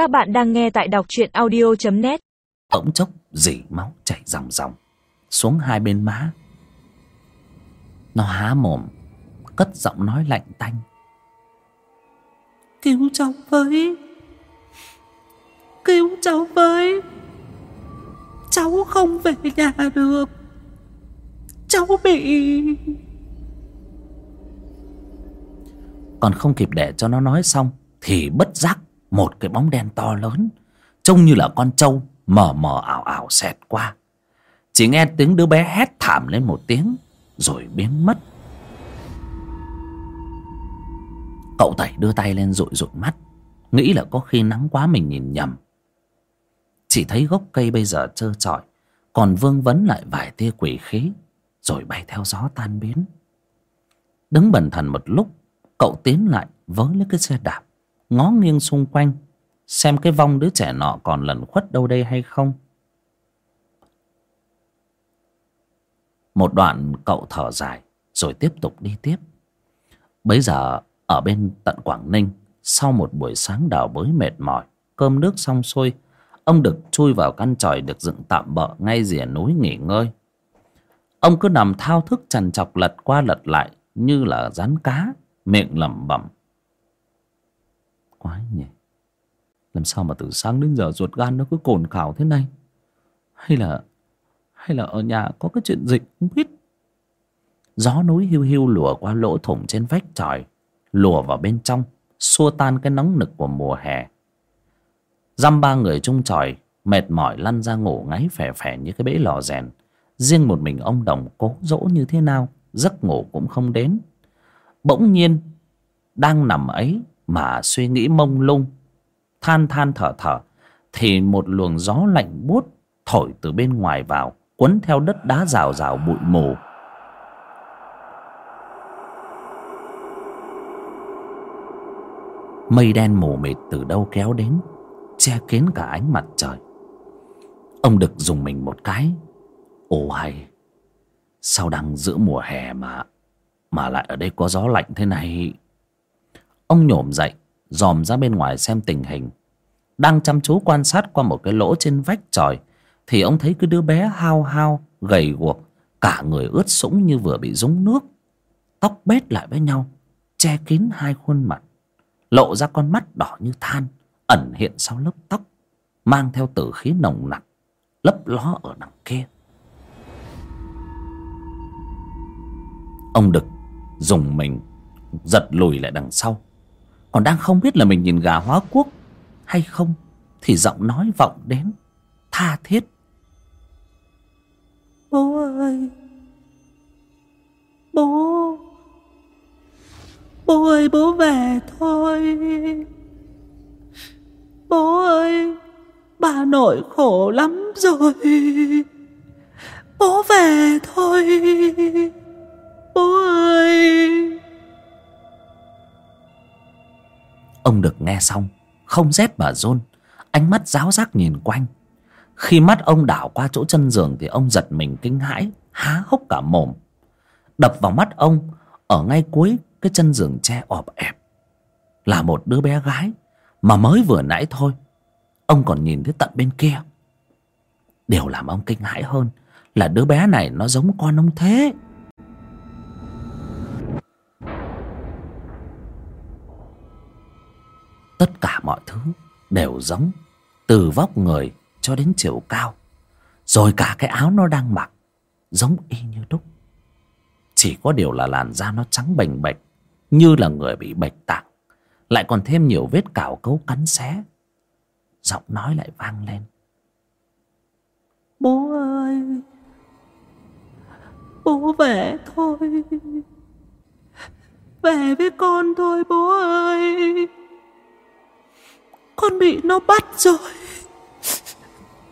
Các bạn đang nghe tại đọc truyện audio.net Bỗng chốc dỉ máu chảy ròng ròng Xuống hai bên má. Nó há mồm Cất giọng nói lạnh tanh. Cứu cháu với. Cứu cháu với. Cháu không về nhà được. Cháu bị. Còn không kịp để cho nó nói xong Thì bất giác một cái bóng đen to lớn, Trông như là con trâu Mờ mờ ảo ảo xẹt qua. Chỉ nghe tiếng đứa bé hét thảm lên một tiếng, Rồi biến mất. Cậu tẩy đưa tay lên rụi rụi mắt, Nghĩ là có khi nắng quá mình nhìn nhầm. Chỉ thấy gốc cây bây giờ trơ trọi, Còn vương vấn lại vài tia quỷ khí, Rồi bay theo gió tan biến. Đứng bần thần một lúc, Cậu tiến lại vớ lấy cái xe đạp. Ngó nghiêng xung quanh, Xem cái vong đứa trẻ nọ còn lẩn khuất đâu đây hay không. Một đoạn cậu thở dài, Rồi tiếp tục đi tiếp. Bấy giờ, ở bên tận Quảng Ninh, Sau một buổi sáng đào bới mệt mỏi, Cơm nước xong xuôi, Ông được chui vào căn tròi được dựng tạm bợ Ngay rìa núi nghỉ ngơi. Ông cứ nằm thao thức trằn trọc lật qua lật lại, Như là rán cá, Miệng lẩm bẩm. Quái nhỉ? Làm sao mà từ sáng đến giờ ruột gan nó cứ cồn cào thế này? Hay là Hay là ở nhà có cái chuyện dịch không biết? Gió núi hiu hiu lùa qua lỗ thủng trên vách tròi lùa vào bên trong, xua tan cái nóng nực của mùa hè. Dăm ba người chung tròi, mệt mỏi lăn ra ngủ ngáy phè phè như cái bể lò rèn. Riêng một mình ông đồng cố dỗ như thế nào, giấc ngủ cũng không đến. Bỗng nhiên, đang nằm ấy mà suy nghĩ mông lung, than than thở thở, thì một luồng gió lạnh buốt thổi từ bên ngoài vào quấn theo đất đá rào rào bụi mù. Mây đen mù mịt từ đâu kéo đến, che kín cả ánh mặt trời. Ông đực dùng mình một cái. Ồ hay, sao đang giữa mùa hè mà mà lại ở đây có gió lạnh thế này? Ông nhổm dậy, dòm ra bên ngoài xem tình hình. Đang chăm chú quan sát qua một cái lỗ trên vách tròi thì ông thấy cái đứa bé hao hao, gầy guộc, cả người ướt sũng như vừa bị rúng nước. Tóc bết lại với nhau, che kín hai khuôn mặt, lộ ra con mắt đỏ như than, ẩn hiện sau lớp tóc, mang theo tử khí nồng nặc, lấp ló ở đằng kia. Ông đực dùng mình, giật lùi lại đằng sau còn đang không biết là mình nhìn gà hóa quốc hay không, thì giọng nói vọng đến, tha thiết. Bố ơi! Bố! Bố ơi, bố về thôi. Bố ơi, Bà nội khổ lắm rồi. Bố về thôi. Ông được nghe xong, không rét mà run, ánh mắt giáo giác nhìn quanh. Khi mắt ông đảo qua chỗ chân giường thì ông giật mình kinh hãi, há hốc cả mồm. Đập vào mắt ông, ở ngay cuối cái chân giường tre ọp ẹp. Là một đứa bé gái, mà mới vừa nãy thôi, ông còn nhìn thấy tận bên kia. Điều làm ông kinh hãi hơn là đứa bé này nó giống con ông thế. Đều giống, từ vóc người cho đến chiều cao. Rồi cả cái áo nó đang mặc, giống y như đúc. Chỉ có điều là làn da nó trắng bềnh bệch, như là người bị bệch tạng. Lại còn thêm nhiều vết cào cấu cắn xé. Giọng nói lại vang lên. Bố ơi, Bố về thôi. Về với con thôi bố ơi. Con bị nó bắt rồi.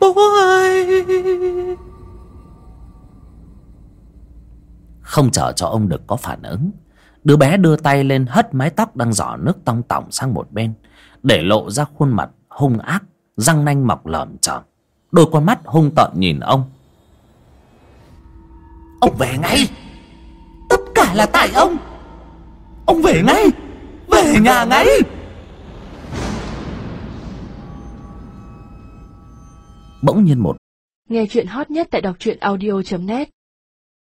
Bố ơi. Không chờ cho ông được có phản ứng đứa bé đưa tay lên hất mái tóc đang giỏ nước tong tỏng sang một bên để lộ ra khuôn mặt hung ác răng nanh mọc lởm chởm. Đôi con mắt hung tợn nhìn ông. Ông về ngay. Tất cả là tại ông. Ông về ngay. Về nhà ngay bỗng nhiên một Nghe chuyện hot nhất tại đọc truyện audio.net